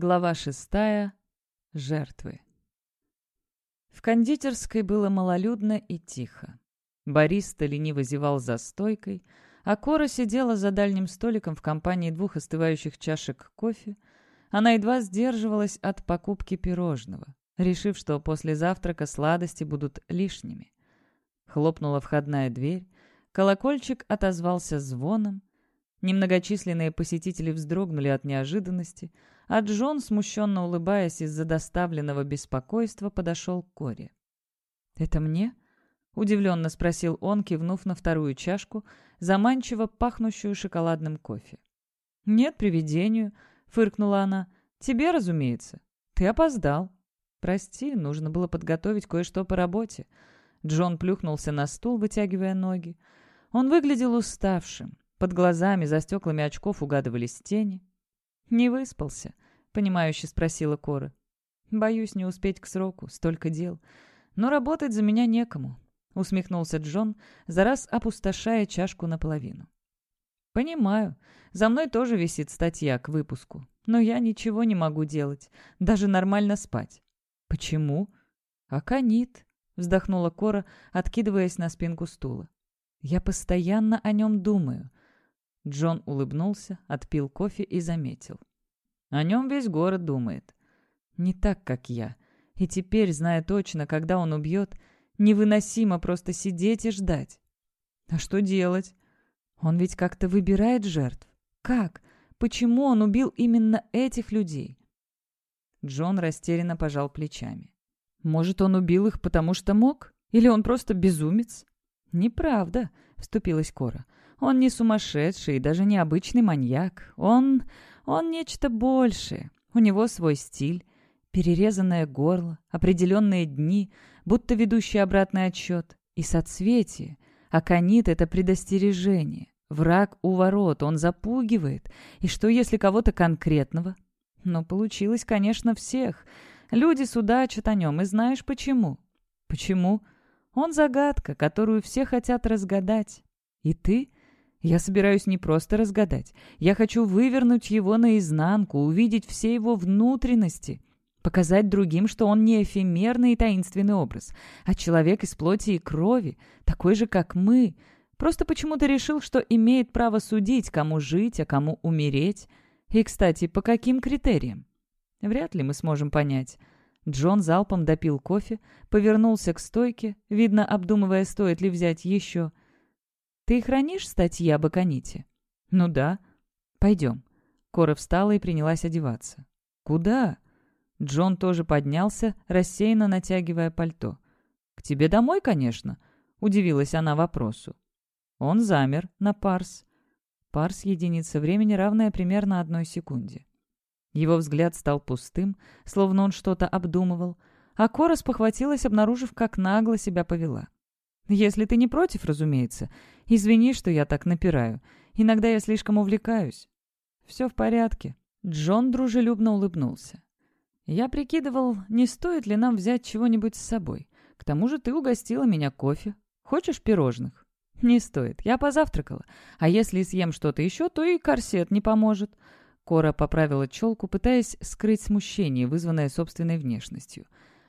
Глава шестая. Жертвы. В кондитерской было малолюдно и тихо. Бариста лениво зевал за стойкой, а Кора сидела за дальним столиком в компании двух остывающих чашек кофе. Она едва сдерживалась от покупки пирожного, решив, что после завтрака сладости будут лишними. Хлопнула входная дверь, колокольчик отозвался звоном, Немногочисленные посетители вздрогнули от неожиданности, а Джон, смущенно улыбаясь из-за доставленного беспокойства, подошел к Коре. «Это мне?» — удивленно спросил он, кивнув на вторую чашку, заманчиво пахнущую шоколадным кофе. «Нет, привидению», — фыркнула она. «Тебе, разумеется. Ты опоздал. Прости, нужно было подготовить кое-что по работе». Джон плюхнулся на стул, вытягивая ноги. Он выглядел уставшим, под глазами, за стеклами очков угадывались тени. «Не выспался?» — понимающе спросила Кора. «Боюсь не успеть к сроку, столько дел. Но работать за меня некому», — усмехнулся Джон, за раз опустошая чашку наполовину. «Понимаю. За мной тоже висит статья к выпуску. Но я ничего не могу делать, даже нормально спать». «Почему?» «Аконит», — вздохнула Кора, откидываясь на спинку стула. «Я постоянно о нем думаю. Джон улыбнулся, отпил кофе и заметил. «О нем весь город думает. Не так, как я. И теперь, зная точно, когда он убьет, невыносимо просто сидеть и ждать. А что делать? Он ведь как-то выбирает жертв. Как? Почему он убил именно этих людей?» Джон растерянно пожал плечами. «Может, он убил их, потому что мог? Или он просто безумец?» «Неправда», — вступилась Кора. Он не сумасшедший и даже не обычный маньяк. Он... он нечто большее. У него свой стиль. Перерезанное горло, определенные дни, будто ведущий обратный отсчет. И соцветие. Аконит — это предостережение. Враг у ворот, он запугивает. И что, если кого-то конкретного? Но получилось, конечно, всех. Люди судачат о нем, и знаешь почему? Почему? Он загадка, которую все хотят разгадать. И ты я собираюсь не просто разгадать. Я хочу вывернуть его наизнанку, увидеть все его внутренности, показать другим, что он не эфемерный и таинственный образ, а человек из плоти и крови, такой же, как мы. Просто почему-то решил, что имеет право судить, кому жить, а кому умереть. И, кстати, по каким критериям? Вряд ли мы сможем понять. Джон залпом допил кофе, повернулся к стойке, видно, обдумывая, стоит ли взять еще – ты хранишь статьи об Аконите?» «Ну да». «Пойдем». Кора встала и принялась одеваться. «Куда?» Джон тоже поднялся, рассеянно натягивая пальто. «К тебе домой, конечно», — удивилась она вопросу. Он замер на парс. Парс — единица времени, равная примерно одной секунде. Его взгляд стал пустым, словно он что-то обдумывал, а Кора спохватилась, обнаружив, как нагло себя повела. Если ты не против, разумеется. Извини, что я так напираю. Иногда я слишком увлекаюсь. Все в порядке. Джон дружелюбно улыбнулся. Я прикидывал, не стоит ли нам взять чего-нибудь с собой. К тому же ты угостила меня кофе. Хочешь пирожных? Не стоит. Я позавтракала. А если съем что-то еще, то и корсет не поможет. Кора поправила челку, пытаясь скрыть смущение, вызванное собственной внешностью.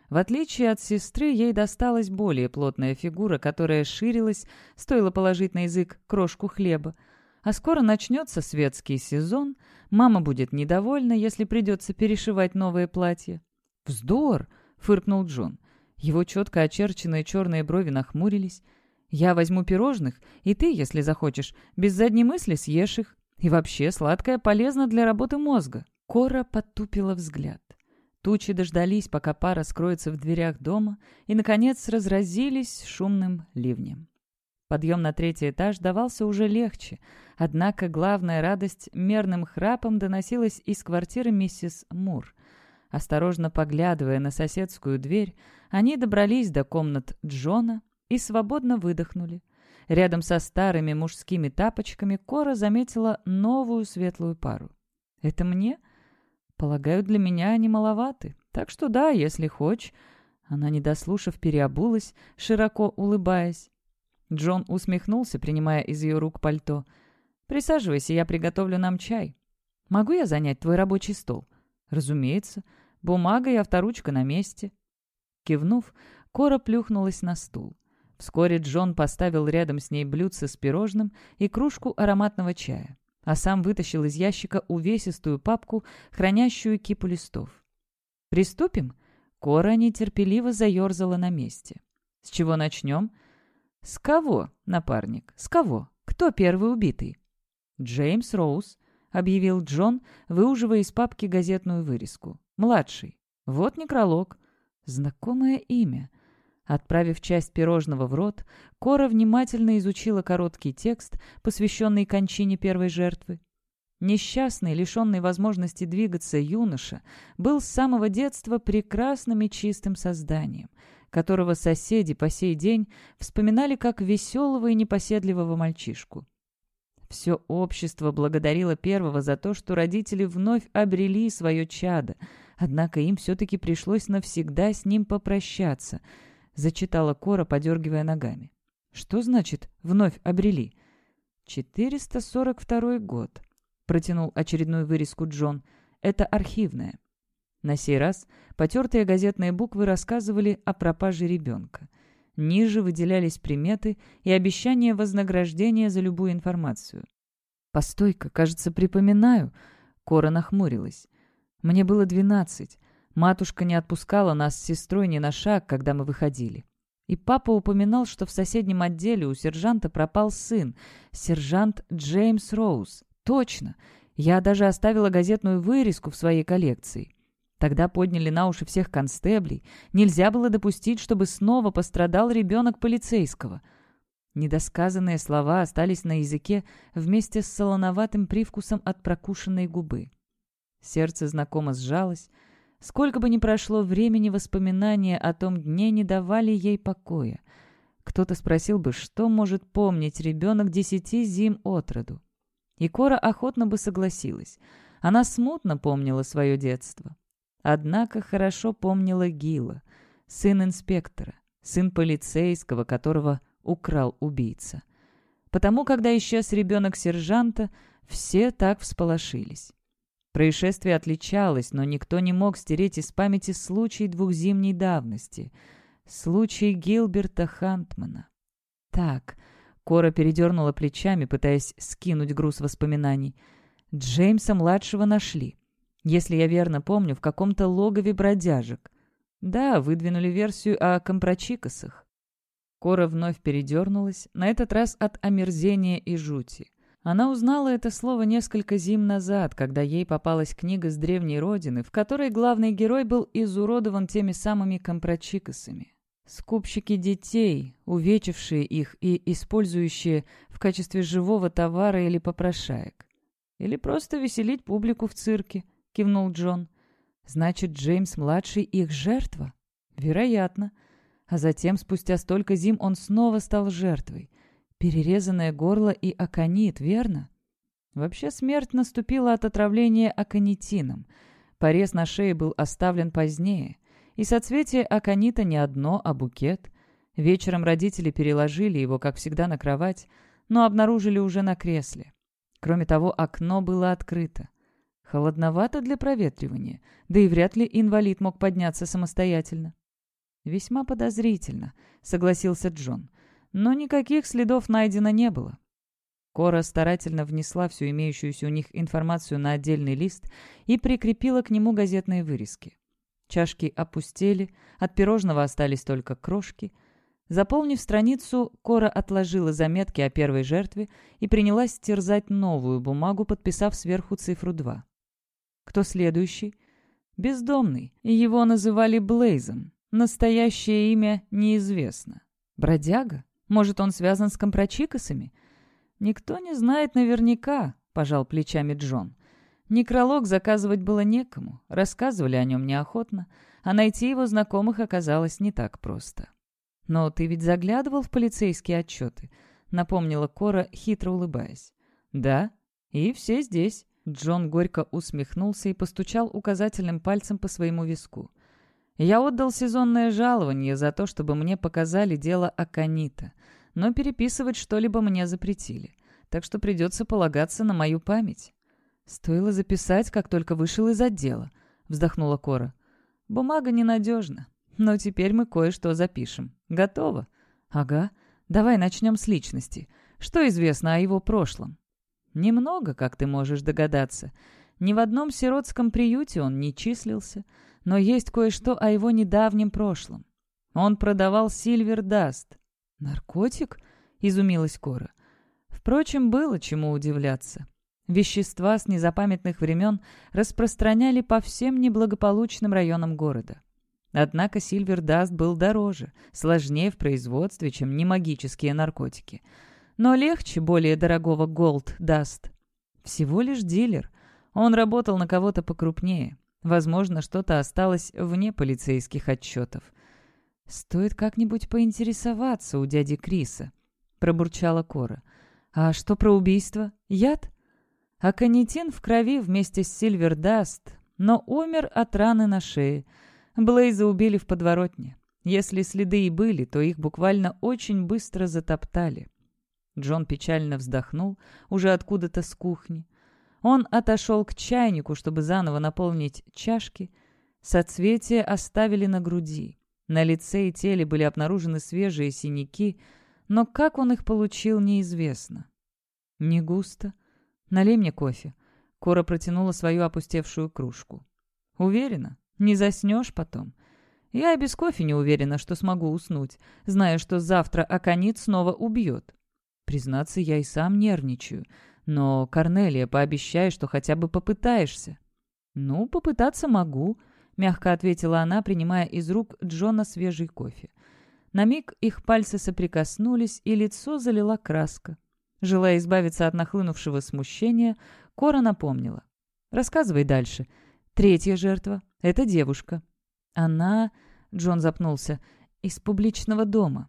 В отличие от сестры, ей досталась более плотная фигура, которая ширилась, стоило положить на язык крошку хлеба. А скоро начнется светский сезон, мама будет недовольна, если придется перешивать новое платье. «Вздор!» — фыркнул Джон. Его четко очерченные черные брови нахмурились. «Я возьму пирожных, и ты, если захочешь, без задней мысли съешь их. И вообще, сладкое полезно для работы мозга». Кора потупила взгляд. Тучи дождались, пока пара скроется в дверях дома, и, наконец, разразились шумным ливнем. Подъем на третий этаж давался уже легче, однако главная радость мерным храпом доносилась из квартиры миссис Мур. Осторожно поглядывая на соседскую дверь, они добрались до комнат Джона и свободно выдохнули. Рядом со старыми мужскими тапочками Кора заметила новую светлую пару. «Это мне?» Полагаю, для меня они маловаты. Так что да, если хочешь». Она, не дослушав, переобулась, широко улыбаясь. Джон усмехнулся, принимая из ее рук пальто. «Присаживайся, я приготовлю нам чай. Могу я занять твой рабочий стол?» «Разумеется. Бумага и авторучка на месте». Кивнув, Кора плюхнулась на стул. Вскоре Джон поставил рядом с ней блюдце с пирожным и кружку ароматного чая, а сам вытащил из ящика увесистую папку, хранящую кипу листов. «Приступим?» Кора нетерпеливо заерзала на месте. «С чего начнем?» «С кого, напарник? С кого? Кто первый убитый?» «Джеймс Роуз», — объявил Джон, выуживая из папки газетную вырезку. «Младший. Вот некролог. Знакомое имя. Отправив часть пирожного в рот, Кора внимательно изучила короткий текст, посвященный кончине первой жертвы. Несчастный, лишенный возможности двигаться юноша, был с самого детства прекрасным и чистым созданием, которого соседи по сей день вспоминали как веселого и непоседливого мальчишку. Все общество благодарило первого за то, что родители вновь обрели свое чадо, однако им все-таки пришлось навсегда с ним попрощаться — зачитала Кора, подергивая ногами. «Что значит «вновь обрели»?» «442 год», — протянул очередную вырезку Джон. «Это архивная». На сей раз потертые газетные буквы рассказывали о пропаже ребенка. Ниже выделялись приметы и обещания вознаграждения за любую информацию. «Постой-ка, кажется, припоминаю». Кора нахмурилась. «Мне было двенадцать. Матушка не отпускала нас с сестрой ни на шаг, когда мы выходили. И папа упоминал, что в соседнем отделе у сержанта пропал сын, сержант Джеймс Роуз. Точно! Я даже оставила газетную вырезку в своей коллекции. Тогда подняли на уши всех констеблей. Нельзя было допустить, чтобы снова пострадал ребенок полицейского. Недосказанные слова остались на языке вместе с солоноватым привкусом от прокушенной губы. Сердце знакомо сжалось, Сколько бы ни прошло времени, воспоминания о том дне не давали ей покоя. Кто-то спросил бы, что может помнить ребенок десяти зим от роду. И Кора охотно бы согласилась. Она смутно помнила свое детство. Однако хорошо помнила Гила, сын инспектора, сын полицейского, которого украл убийца. Потому, когда исчез ребенок сержанта, все так всполошились. Происшествие отличалось, но никто не мог стереть из памяти случай двухзимней давности. Случай Гилберта Хантмана. Так, Кора передернула плечами, пытаясь скинуть груз воспоминаний. Джеймса-младшего нашли. Если я верно помню, в каком-то логове бродяжек. Да, выдвинули версию о компрочикосах. Кора вновь передернулась, на этот раз от омерзения и жути. Она узнала это слово несколько зим назад, когда ей попалась книга с древней родины, в которой главный герой был изуродован теми самыми компрочикосами. Скупщики детей, увечившие их и использующие в качестве живого товара или попрошаек. «Или просто веселить публику в цирке», — кивнул Джон. «Значит, Джеймс-младший их жертва?» «Вероятно». А затем, спустя столько зим, он снова стал жертвой. Перерезанное горло и аконит, верно? Вообще смерть наступила от отравления аконитином. Порез на шее был оставлен позднее. И соцветие аконита не одно, а букет. Вечером родители переложили его, как всегда, на кровать, но обнаружили уже на кресле. Кроме того, окно было открыто. Холодновато для проветривания, да и вряд ли инвалид мог подняться самостоятельно. «Весьма подозрительно», — согласился Джон но никаких следов найдено не было. Кора старательно внесла всю имеющуюся у них информацию на отдельный лист и прикрепила к нему газетные вырезки. Чашки опустели, от пирожного остались только крошки. Заполнив страницу, Кора отложила заметки о первой жертве и принялась терзать новую бумагу, подписав сверху цифру 2. Кто следующий? Бездомный. Его называли Блейзом. Настоящее имя неизвестно. Бродяга? Может, он связан с компрочикосами? Никто не знает наверняка, пожал плечами Джон. Некролог заказывать было некому, рассказывали о нем неохотно, а найти его знакомых оказалось не так просто. «Но ты ведь заглядывал в полицейские отчеты?» — напомнила Кора, хитро улыбаясь. «Да, и все здесь». Джон горько усмехнулся и постучал указательным пальцем по своему виску. Я отдал сезонное жалование за то, чтобы мне показали дело Аканита, но переписывать что-либо мне запретили, так что придется полагаться на мою память. Стоило записать, как только вышел из отдела. вздохнула Кора. «Бумага ненадежна, но теперь мы кое-что запишем. Готово?» «Ага. Давай начнем с личности. Что известно о его прошлом?» «Немного, как ты можешь догадаться. Ни в одном сиротском приюте он не числился, но есть кое-что о его недавнем прошлом. Он продавал Silver Dust». «Наркотик?» — изумилась Кора. Впрочем, было чему удивляться. Вещества с незапамятных времен распространяли по всем неблагополучным районам города. Однако Silver Dust был дороже, сложнее в производстве, чем немагические наркотики. Но легче более дорогого Gold Dust. Всего лишь дилер. Он работал на кого-то покрупнее. Возможно, что-то осталось вне полицейских отчетов. «Стоит как-нибудь поинтересоваться у дяди Криса», — пробурчала Кора. «А что про убийство? Яд?» Аконитин в крови вместе с Сильвердаст, но умер от раны на шее. Блейза убили в подворотне. Если следы и были, то их буквально очень быстро затоптали. Джон печально вздохнул, уже откуда-то с кухни. Он отошел к чайнику, чтобы заново наполнить чашки. Соцветия оставили на груди. На лице и теле были обнаружены свежие синяки, но как он их получил, неизвестно. Не густо, Налей мне кофе». Кора протянула свою опустевшую кружку. «Уверена? Не заснешь потом?» «Я и без кофе не уверена, что смогу уснуть, зная, что завтра Аконит снова убьет. Признаться, я и сам нервничаю. Но, Корнелия, пообещай, что хотя бы попытаешься». «Ну, попытаться могу», — мягко ответила она, принимая из рук Джона свежий кофе. На миг их пальцы соприкоснулись, и лицо залила краска. Желая избавиться от нахлынувшего смущения, Кора напомнила. «Рассказывай дальше. Третья жертва — это девушка. Она...» — Джон запнулся. «Из публичного дома.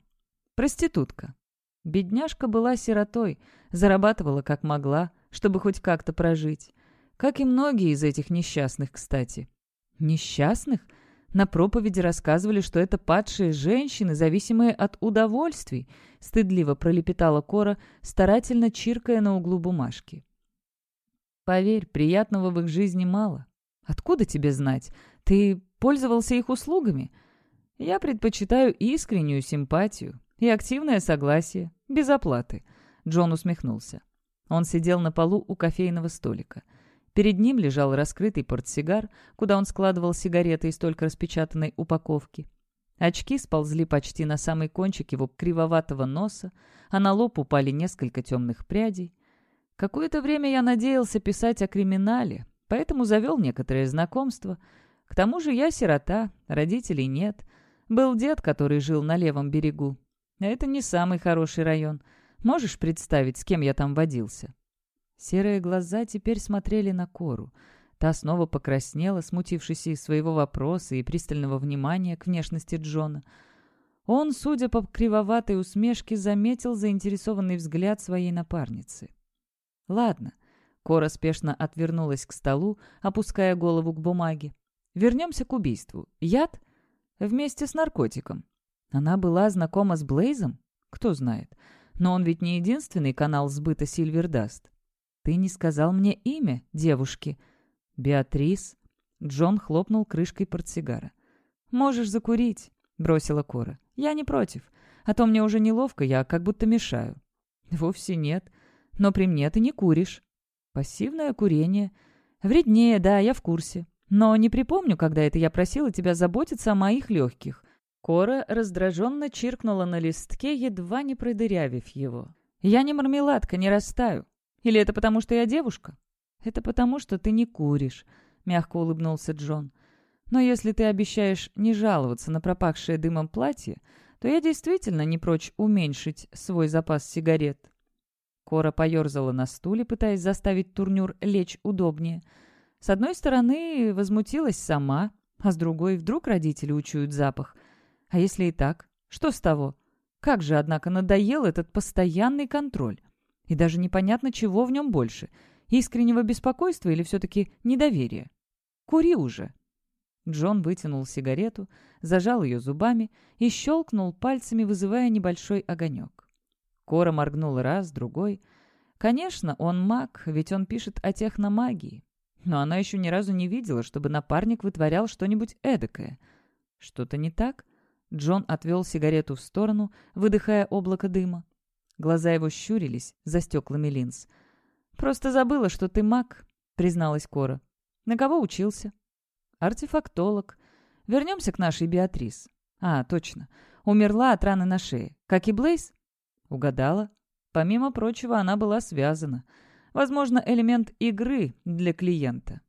Проститутка. Бедняжка была сиротой, зарабатывала как могла, чтобы хоть как-то прожить. Как и многие из этих несчастных, кстати. Несчастных? На проповеди рассказывали, что это падшие женщины, зависимые от удовольствий, стыдливо пролепетала Кора, старательно чиркая на углу бумажки. Поверь, приятного в их жизни мало. Откуда тебе знать? Ты пользовался их услугами? Я предпочитаю искреннюю симпатию и активное согласие, без оплаты. Джон усмехнулся. Он сидел на полу у кофейного столика. Перед ним лежал раскрытый портсигар, куда он складывал сигареты из только распечатанной упаковки. Очки сползли почти на самый кончик его кривоватого носа, а на лоб упали несколько темных прядей. Какое-то время я надеялся писать о криминале, поэтому завел некоторые знакомства. К тому же я сирота, родителей нет. Был дед, который жил на левом берегу. Это не самый хороший район. Можешь представить, с кем я там водился?» Серые глаза теперь смотрели на Кору. Та снова покраснела, смутившись из своего вопроса и пристального внимания к внешности Джона. Он, судя по кривоватой усмешке, заметил заинтересованный взгляд своей напарницы. «Ладно». Кора спешно отвернулась к столу, опуская голову к бумаге. «Вернемся к убийству. Яд? Вместе с наркотиком. Она была знакома с Блейзом? Кто знает. Но он ведь не единственный канал сбыта Сильвердаст. «Ты не сказал мне имя девушки?» «Беатрис». Джон хлопнул крышкой портсигара. «Можешь закурить», — бросила Кора. «Я не против. А то мне уже неловко, я как будто мешаю». «Вовсе нет. Но при мне ты не куришь». «Пассивное курение». «Вреднее, да, я в курсе. Но не припомню, когда это я просила тебя заботиться о моих легких». Кора раздраженно чиркнула на листке, едва не продырявив его. «Я не мармеладка, не растаю. Или это потому, что я девушка?» «Это потому, что ты не куришь», — мягко улыбнулся Джон. «Но если ты обещаешь не жаловаться на пропахшее дымом платье, то я действительно не прочь уменьшить свой запас сигарет». Кора поерзала на стуле, пытаясь заставить турнюр лечь удобнее. С одной стороны, возмутилась сама, а с другой, вдруг родители учуют запах. А если и так, что с того? Как же, однако, надоел этот постоянный контроль. И даже непонятно, чего в нем больше — искреннего беспокойства или все-таки недоверия. «Кури уже!» Джон вытянул сигарету, зажал ее зубами и щелкнул пальцами, вызывая небольшой огонек. Кора моргнула раз, другой. Конечно, он маг, ведь он пишет о техномагии. но она еще ни разу не видела, чтобы напарник вытворял что-нибудь эдакое. Что-то не так? Джон отвел сигарету в сторону, выдыхая облако дыма. Глаза его щурились за стеклами линз. «Просто забыла, что ты маг», — призналась Кора. «На кого учился?» «Артефактолог. Вернемся к нашей Беатрис. А, точно. Умерла от раны на шее. Как и Блейз?» «Угадала. Помимо прочего, она была связана. Возможно, элемент игры для клиента».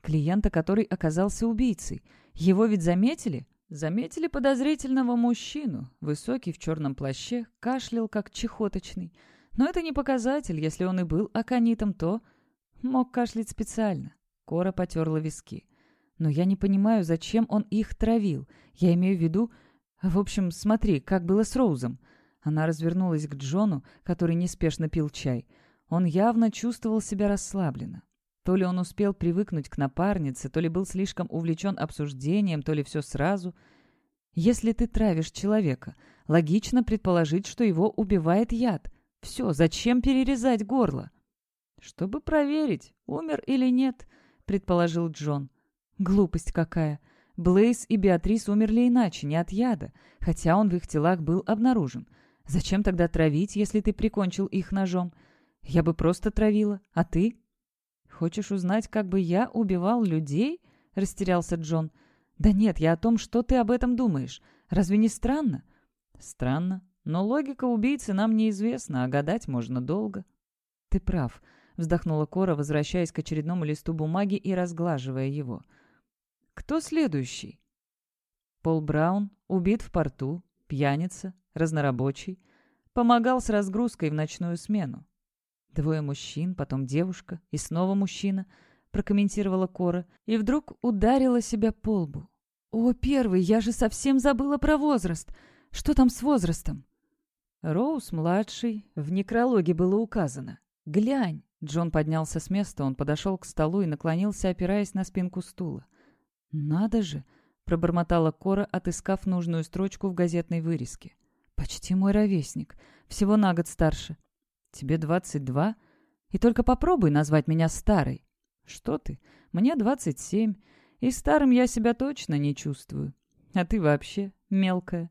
«Клиента, который оказался убийцей. Его ведь заметили?» Заметили подозрительного мужчину, высокий в черном плаще, кашлял как чехоточный. Но это не показатель, если он и был аконитом, то... Мог кашлять специально. Кора потерла виски. Но я не понимаю, зачем он их травил. Я имею в виду... В общем, смотри, как было с Роузом. Она развернулась к Джону, который неспешно пил чай. Он явно чувствовал себя расслабленно. То ли он успел привыкнуть к напарнице, то ли был слишком увлечен обсуждением, то ли все сразу. Если ты травишь человека, логично предположить, что его убивает яд. Все, зачем перерезать горло? «Чтобы проверить, умер или нет», — предположил Джон. «Глупость какая. Блейз и Беатрис умерли иначе, не от яда, хотя он в их телах был обнаружен. Зачем тогда травить, если ты прикончил их ножом? Я бы просто травила, а ты?» «Хочешь узнать, как бы я убивал людей?» — растерялся Джон. «Да нет, я о том, что ты об этом думаешь. Разве не странно?» «Странно. Но логика убийцы нам неизвестна, а гадать можно долго». «Ты прав», — вздохнула Кора, возвращаясь к очередному листу бумаги и разглаживая его. «Кто следующий?» Пол Браун убит в порту, пьяница, разнорабочий. Помогал с разгрузкой в ночную смену. Двое мужчин, потом девушка и снова мужчина, прокомментировала Кора, и вдруг ударила себя по лбу. «О, первый, я же совсем забыла про возраст. Что там с возрастом?» Роуз-младший, в некрологе было указано. «Глянь!» Джон поднялся с места, он подошел к столу и наклонился, опираясь на спинку стула. «Надо же!» — пробормотала Кора, отыскав нужную строчку в газетной вырезке. «Почти мой ровесник. Всего на год старше. «Тебе двадцать два? И только попробуй назвать меня старой». «Что ты? Мне двадцать семь, и старым я себя точно не чувствую. А ты вообще мелкая».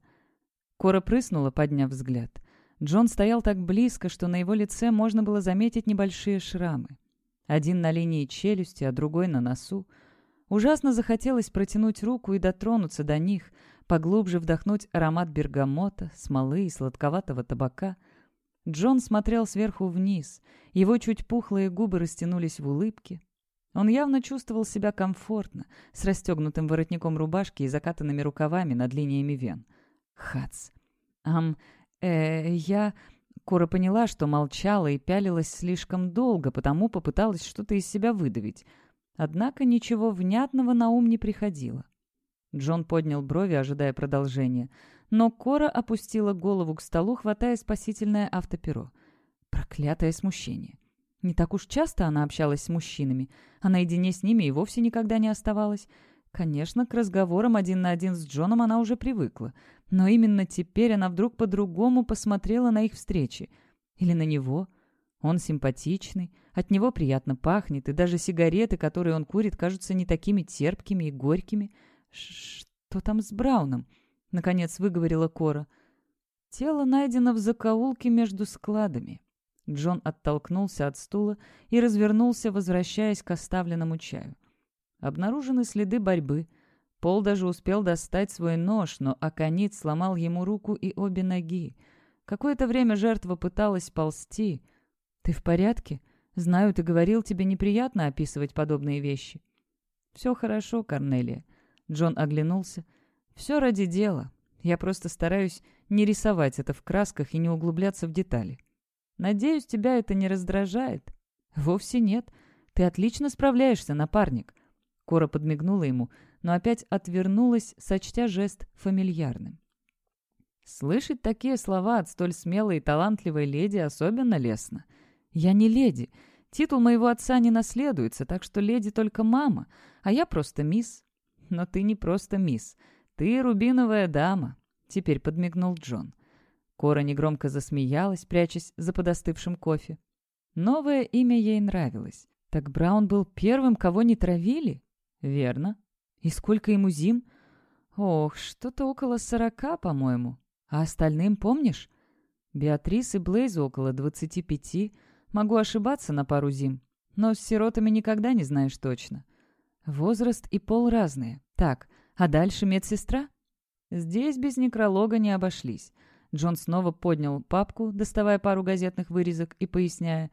Кора прыснула, подняв взгляд. Джон стоял так близко, что на его лице можно было заметить небольшие шрамы. Один на линии челюсти, а другой на носу. Ужасно захотелось протянуть руку и дотронуться до них, поглубже вдохнуть аромат бергамота, смолы и сладковатого табака — Джон смотрел сверху вниз. Его чуть пухлые губы растянулись в улыбке. Он явно чувствовал себя комфортно, с расстегнутым воротником рубашки и закатанными рукавами над линиями вен. Хац. Ам, э, я... Кора поняла, что молчала и пялилась слишком долго, потому попыталась что-то из себя выдавить. Однако ничего внятного на ум не приходило. Джон поднял брови, ожидая продолжения но Кора опустила голову к столу, хватая спасительное автоперо. Проклятое смущение. Не так уж часто она общалась с мужчинами, а наедине с ними и вовсе никогда не оставалась. Конечно, к разговорам один на один с Джоном она уже привыкла, но именно теперь она вдруг по-другому посмотрела на их встречи. Или на него. Он симпатичный, от него приятно пахнет, и даже сигареты, которые он курит, кажутся не такими терпкими и горькими. Что там с Брауном? — наконец выговорила Кора. «Тело найдено в закоулке между складами». Джон оттолкнулся от стула и развернулся, возвращаясь к оставленному чаю. Обнаружены следы борьбы. Пол даже успел достать свой нож, но Аконит сломал ему руку и обе ноги. Какое-то время жертва пыталась ползти. «Ты в порядке? Знаю, ты говорил, тебе неприятно описывать подобные вещи». «Все хорошо, Корнелия». Джон оглянулся. Все ради дела. Я просто стараюсь не рисовать это в красках и не углубляться в детали. Надеюсь, тебя это не раздражает? Вовсе нет. Ты отлично справляешься, напарник. Кора подмигнула ему, но опять отвернулась, сочтя жест фамильярным. Слышать такие слова от столь смелой и талантливой леди особенно лестно. Я не леди. Титул моего отца не наследуется, так что леди только мама, а я просто мисс. Но ты не просто мисс. «Ты рубиновая дама», — теперь подмигнул Джон. Кора негромко засмеялась, прячась за подостывшим кофе. Новое имя ей нравилось. Так Браун был первым, кого не травили? Верно. И сколько ему зим? Ох, что-то около сорока, по-моему. А остальным помнишь? Беатрис и Блейзу около двадцати пяти. Могу ошибаться на пару зим. Но с сиротами никогда не знаешь точно. Возраст и пол разные. Так, а дальше медсестра? Здесь без некролога не обошлись. Джон снова поднял папку, доставая пару газетных вырезок и поясняя.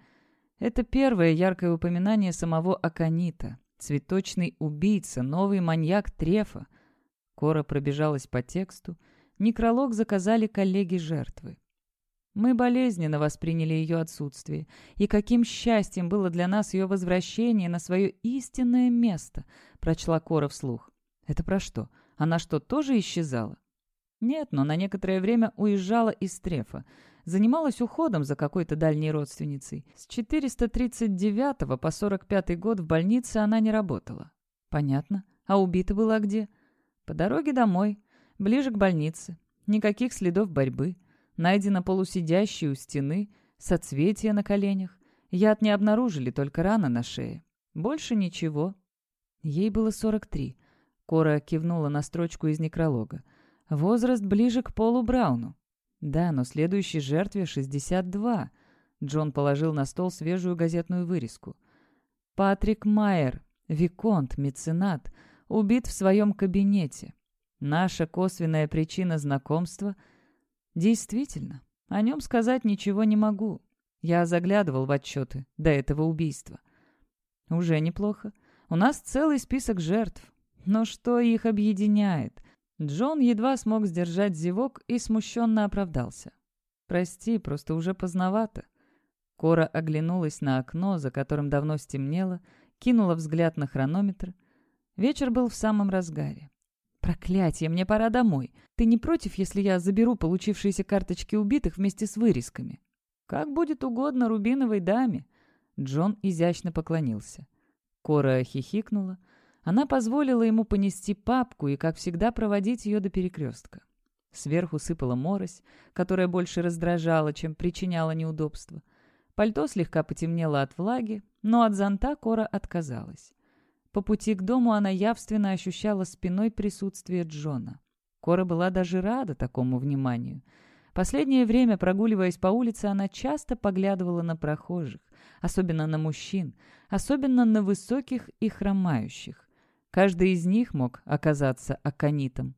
Это первое яркое упоминание самого Аконита. Цветочный убийца, новый маньяк Трефа. Кора пробежалась по тексту. Некролог заказали коллеги жертвы. Мы болезненно восприняли ее отсутствие, и каким счастьем было для нас ее возвращение на свое истинное место, прочла Кора вслух. Это про что? Она что, тоже исчезала? Нет, но на некоторое время уезжала из Трефа. Занималась уходом за какой-то дальней родственницей. С 439 по 45 год в больнице она не работала. Понятно. А убита была где? По дороге домой, ближе к больнице. Никаких следов борьбы. Найдено полусидящие у стены, соцветия на коленях. Яд не обнаружили, только рана на шее. Больше ничего. Ей было 43. Кора кивнула на строчку из некролога. Возраст ближе к Полу Брауну. Да, но следующей жертве 62. Джон положил на стол свежую газетную вырезку. Патрик Майер, виконт, меценат, убит в своем кабинете. Наша косвенная причина знакомства — Действительно, о нем сказать ничего не могу. Я заглядывал в отчеты до этого убийства. Уже неплохо. У нас целый список жертв. Но что их объединяет? Джон едва смог сдержать зевок и смущенно оправдался. «Прости, просто уже поздновато». Кора оглянулась на окно, за которым давно стемнело, кинула взгляд на хронометр. Вечер был в самом разгаре. «Проклятие, мне пора домой. Ты не против, если я заберу получившиеся карточки убитых вместе с вырезками?» «Как будет угодно рубиновой даме». Джон изящно поклонился. Кора хихикнула. Она позволила ему понести папку и, как всегда, проводить ее до перекрестка. Сверху сыпала морось, которая больше раздражала, чем причиняла неудобства. Пальто слегка потемнело от влаги, но от зонта Кора отказалась. По пути к дому она явственно ощущала спиной присутствие Джона. Кора была даже рада такому вниманию. Последнее время, прогуливаясь по улице, она часто поглядывала на прохожих, особенно на мужчин, особенно на высоких и хромающих. Каждый из них мог оказаться аконитом.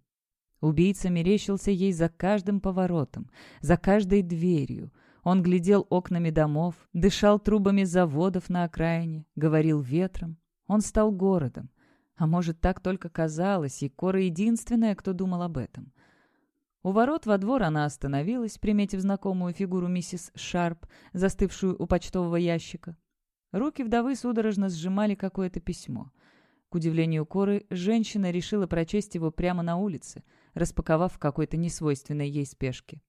Убийца мерещился ей за каждым поворотом, за каждой дверью. Он глядел окнами домов, дышал трубами заводов на окраине, говорил ветром, он стал городом. А может, так только казалось, и Кора единственная, кто думал об этом. У ворот во двор она остановилась, приметив знакомую фигуру миссис Шарп, застывшую у почтового ящика. Руки вдовы судорожно сжимали какое-то письмо. К удивлению Коры, женщина решила прочесть его прямо на улице, распаковав в какой-то несвойственной ей спешке.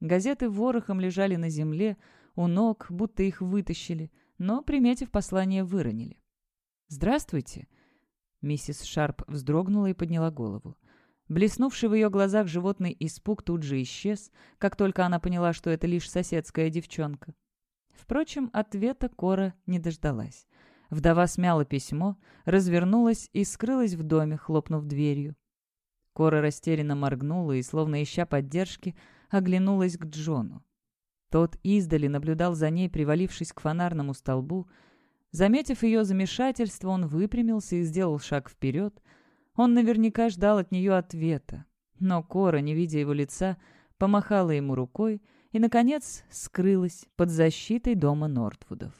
Газеты ворохом лежали на земле, у ног, будто их вытащили, но, приметив послание, выронили. «Здравствуйте!» Миссис Шарп вздрогнула и подняла голову. Блеснувший в ее глазах животный испуг тут же исчез, как только она поняла, что это лишь соседская девчонка. Впрочем, ответа Кора не дождалась. Вдова смяла письмо, развернулась и скрылась в доме, хлопнув дверью. Кора растерянно моргнула и, словно ища поддержки, оглянулась к Джону. Тот издали наблюдал за ней, привалившись к фонарному столбу, Заметив ее замешательство, он выпрямился и сделал шаг вперед. Он наверняка ждал от нее ответа. Но Кора, не видя его лица, помахала ему рукой и, наконец, скрылась под защитой дома Нортвудов.